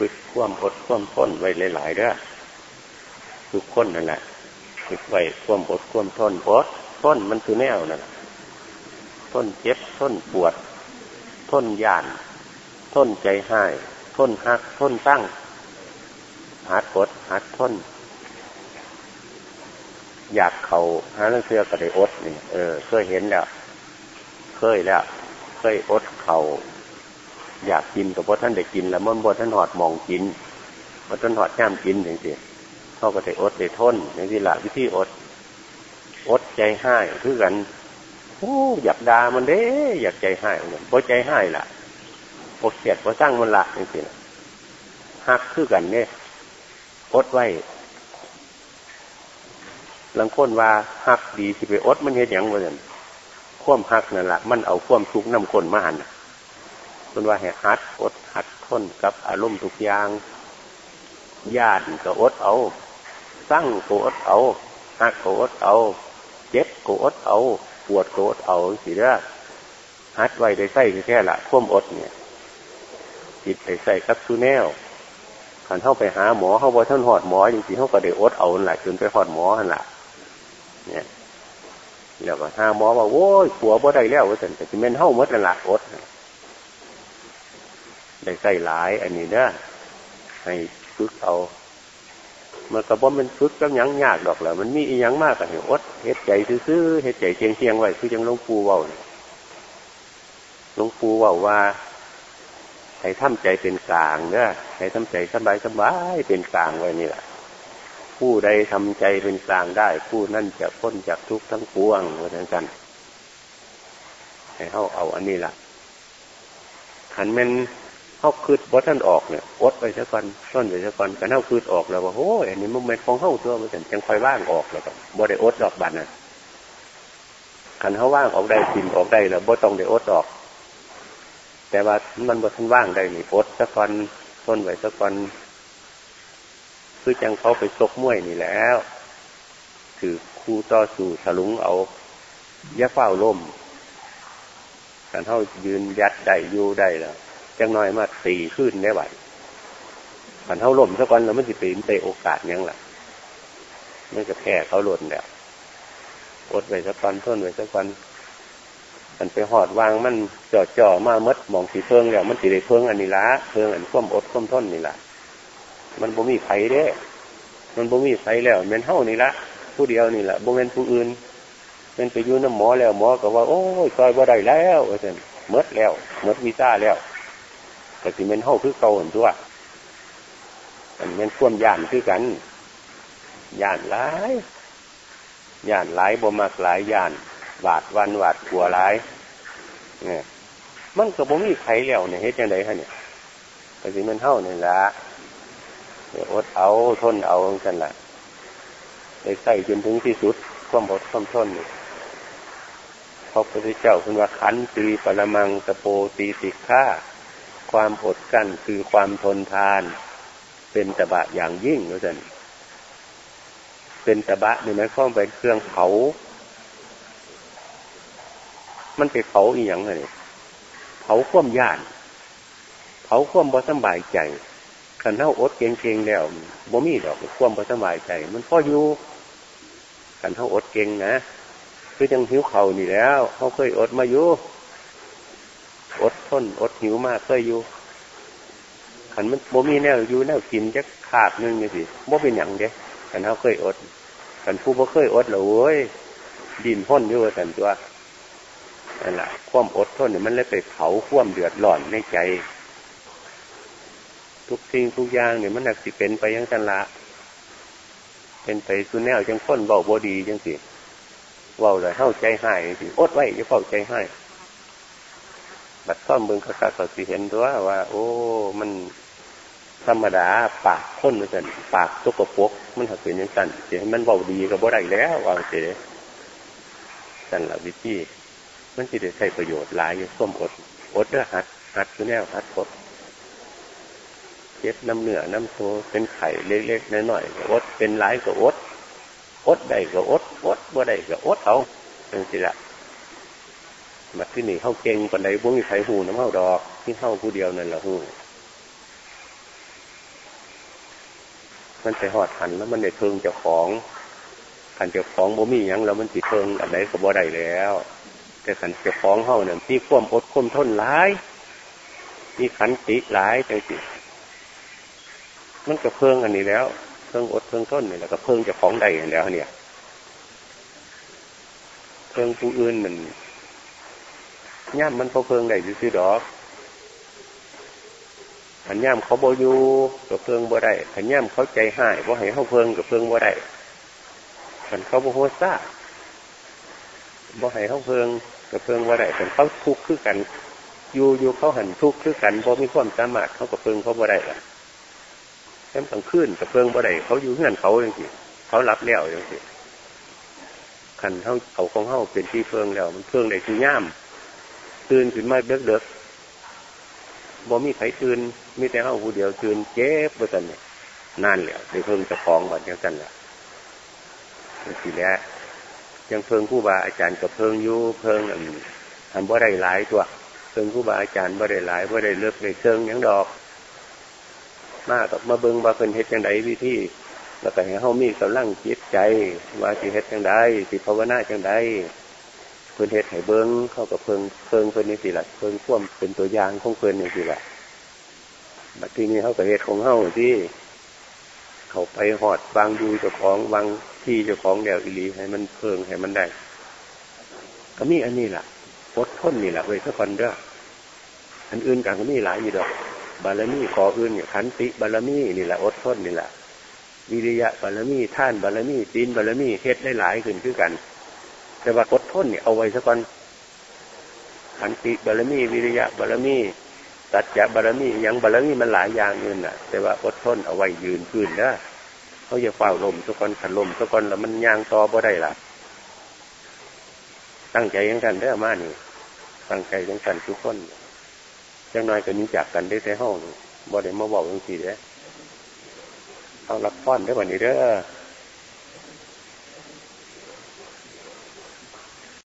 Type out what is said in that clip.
ฝึกความอดความทนไว้หลายๆเด้อทุกคนนั่นแหละฝึกไว้ความอดความทนอดทนมันคือแนวนั่นทนเจ็บทนปวดทนยานทนใจหายทนหักทนตั้งหัดกดหัดทนอยากเขาหาเรื่องเสื้อกระไดอดนี่เออ เคยเห็นแล้ว เคยแล้ว เคยอดเขา อยากกินกับพ่ท่านได้กิน แล้วมันบ่ท่านหอดมองกินพ่ท่านหอดย่ามกินอย่างเดียวเขาก็ได้อดได้ทนอย่างที่ละวิธีอด อดใจให้คือกันโอ้อยากด่ามันเด้ อยากใจให้เหมือนบ่ใจให้ล่ะบ่เขียดบ่สร้างมันละจริงๆหักคือกันเนี่ยอดไว้ลังคนว่าหักดีสิไปอดมันเห็นอย่างเหมือนข่วมหักนั่นแหละมันเอาข่วมทุกน้ำคนมาหัน คนว่าแหกหัดอดหัดทนกับอารมณ์ทุกอย่างญาติก็อดเอาสร้างก็อดเอาหักก็อดเอา เจ็บก็อดเอา ปวดก็อดเอาสิเด้อหัดไว้ได้ใส่แค่ละข่วมอดเนี่ย จิตไปใส่กับซูแนวขันเข้าไปหาหมอเข้าบ่ท่านหอดหมอจริงๆเขาก็ได้อดเอาหละจนไปหอดหมอหันละเนี่ยแล้วก็หาหมอว่าโว้ยผัวบ่ได้แล้วว่าสันแต่ที่เม่นเฮ้ามัดนั่นละอด ได้ใส่หลาย อันนี้เนะให้ฝึกเอามันกระบอกมันฝึกก็ยังยากดอกแหละมันมีอีหยังมากกับเหอดเฮ็ดใจซื้อเฮ็ดใจเชียงเชียงไว้คือยังลงปู่ว่าหลวงปูว่าว่าให้ทำใจเป็นกลางเนะให้ทำใจสบายสบายเป็นกลางไว้นี่แหละผู้ใดทำใจเป็นกลางได้ ผู้นั่นจะพ้นจากทุกข์ทั้งปวงเหมือนกัน ให้เขาเอาอันนี้ล่ะขันมัน เขาคืดว่าท่านออกเนี่ยอดไปสักวันต้นไปสักวันกันเขาคืดออกแล้วว่าโอ้ยอันนี้มันเป็นของเข้าตัวมันจังคอยว่างออกแล้วก็บ่ได้อดดอกบันน่ะขันเขาว่างออกได้กินออกได้แล้วบ่ต้องได้อดออก แต่ว่ามันบ่ท่านว่างได้นี่อดสักวันต้นไว้สักวันคือจังเขาไปซกมวยนี่แล้วคือคู่ต่อสู่ถลุงเอายะเฝ้าล่มการเท่ายืนยัดได้อยู่ได้แล้ว จังน้อยมาตีขึ้นได้ไหวขันเท่าล่มสักวันแล้วมันจะเป็นไปโอกาสยังล่ะมันจะแพ้เขาหล่นแล้วอดไว้สักวันต้นไว้สักวันมันไปหอดวางมันจ่อจ่อมามดมองสีเพิงแล้วมันสีได้เพิงอันนี้ละเพิงอันข้มอดข้มต้นนี่ละมันบ่มีไผเด้ มันบ่มีไผแล้วเมนเท่านี่ละผู้เดียวนี่แหละบ่เป็นผู้อื่นเป็นไปยุ่น้ำหมอแล้วหมอก็ว่า โอ้ยซอยบ่ได้แล้วว่าซั่นมดแล้วมดวีซ่าแล้ว แต่สิเม็นเท่าคือเก่าหันตัวมันเป็นข่วมย่านคือกันย่านหลายย่านหลายบ่มากหลายย่านหวาดวันหวาดกลัวหลายเนี่ยมันก็บ่มีไผแล้วเนี่ยเฮ็ดยังไงฮะเนี่ยแต่สิมันเท่านี่ละอดเอาทนเอากันแหละในใส่จนถึงที่สุดความอดความทนนี่พระพุทธเจ้าคุณว่าขันตีปรมังตะโปตีติฆ่า ความอดกั้นคือความทนทาน เป็นตบะอย่างยิ่งนะจันเป็นตบะนี่หมายความเป็นเครื่องเผา มันไปเผาอีหยังเลยเผาควมย่าน เผาควมบ่สบายใจขันเท่าอดเก่งๆแล้วบ่มีดอกควมประสบายใจ มันพ่ออยู่ขันเท่าอดเก่งนะคือยังหิวเข่านี่แล้วเขาเคยอดมาอยู่ อดทน อดหิวมากเคยอยู่ขันมันบ่มีแนวอยู่แนวกินจะขาดนึงนี่สิบ่เป็นอย่างเด้ขันเขาเคยอดขันผู้บ่เคยอดเลยโว้ยดินพ้นอยู่กันตัวนั่นแหละความอดทนเนี่ยมันเลยไปเผาความเดือดร้อนในใจ ทุกสิ่งทุกอย่างเนี่ยมันหนักสิเป็นไปยังกันละเป็นไปสุนแนวจังค้นเบาบดีจังสิเบาเลยเข้าใจให้สิอดไว้จะเข้าใจให้ บัดซ่อมเบิ้งคาคาเขาสิเห็นตัวยว่า โอ้ มันธรรมดาปากค้นเหมือนกันปากตุกปกมันถักเป็นยังสั่นเสียมันเบาดีกับบ่ได้แล้วว่าเสียสั่นละวิธีมันจะได้ใช้ประโยชน์หลายอยู่ส้มอดอดเด้อหัดหัดคือแนวหัดอดเจ็บน้ำเหนือน้ำโซเป็นไข่เล็กๆน้อยๆอดเป็นหลายก็อดอดได้ก็อดอดบ่ได้ก็อดเอาเป็นสิละ มาที่นี่เข้าเก่งปันใดบุ้งมีไข่หูน้ำเข้าดอกที่เข้าผู้เดียวนั่นแหละหูมันไปหอดหันแล้วมันในเพิงเจ้าของขันเจ้าของบ่มีอย่างแล้วมันติเพิงอันไหนก็บ่ได้แล้ว แต่ขันเจ้าของเฮาเนี่ยมีควมอดควมทนหลายมีขันติหลายจังสิมันก็เพิงอันนี้แล้วเพิงอดเพิงทนนี่แหละก็เพิงเจ้าของใดแล้วเนี่ยเพิงผู้อื่นมัน ย่ามมันพอเพิงใดซื้อดอกขันย่ามเขาโบยูกับเพิงบ่ได้ขันย่ามเขาใจหายบ่ให้เขาเพิงกับเพิงบ่ได้ขันเขาโบโฮซ่าบ่ให้เขาเพิงกับเพิงบ่ได้ขันเขาทุกข์คือกันอยู่อยู่เขาหันทุกข์คือกันบ่มีความสามารถเขากับเพิงเขาบ่ได้ละแค่ต้องขึ้นกับเพิงบ่ได้เขาอยู่เงื่อนเขาอย่างสิเขารับแล้วอย่างสิขันเขาเขาของเขาเป็นที่เพิงแล้ว มันเพิงได้คือย่าม ตื่นขึ้นมาเด็กเด็กบ่มีไผตื่นมีแต่เฮาผู้เดียวตื่นเจ็บบ่ซั่นเนี่ยนั่นแหละได้เพิ่งจะคองบัดจังซั่นแหละสิแล้วยังเพิ่งผู้บาอาจารย์กับเพิ่งอยู่เพิ่งอันอันบ่ได้หลายตัวเพิ่งผู้บาอาจารย์บ่ได้หลายบ่ได้เลิกได้เชิงยังดอก มากับมาเบิ่งว่าเพิ่นเฮ็ดจังไดวิธีแล้วก็ให้เฮามีกำลังจิตใจว่าสิเฮ็ดจังไดสิภาวนาจังได เพิ่นเฮ็ดให้เบิ้งเข้ากับเพิ่งเพิ่งเพิ่นนี่สิละเพิ่งพ่วมเป็นตัวอย่างของเพิ่นนี่สิละบัดทีนี้เขากับเฮ็ดของเฮาที่เขาไปหอดวางดูเจ้าของวางที่เจ้าของเดียวอิลีให้มันเพิ่งให้มันได้ก็มีอันนี้แหละอดทนนี่แหละเว้ยสักคนเด้ออันอื่นกันก็มีหลายอยู่ดอก บารมีขออื่นขันติบารมีนี่แหละอดทนนี่แหละวิริยะบารมีท่านบารมีจีนบารมีเฮ็ดได้หลายขึ้นคือกัน แต่ว่ากดทนเนี่ยเอาไว้สักก่อนขันติบารมีวิริยะบารมีตัดจะบารมียังบารมีมันหลายอย่างเงินน่ะ แต่ว่าอดทนเอาไว้ยืนพื้นนะเขาจะเฝ้าลมสักก่อนขันลมสักก่อนแล้วมันยางต่อบ่ได้ละตั้งใจยังกันได้มานี่ตั้งใจยังกันทุกคนจังน้อยก็นี้จากกันได้แต่ห้องบ่ได้มาบอกยังสี่เด้เอารับฟ้อนได้วันนี้เด้อ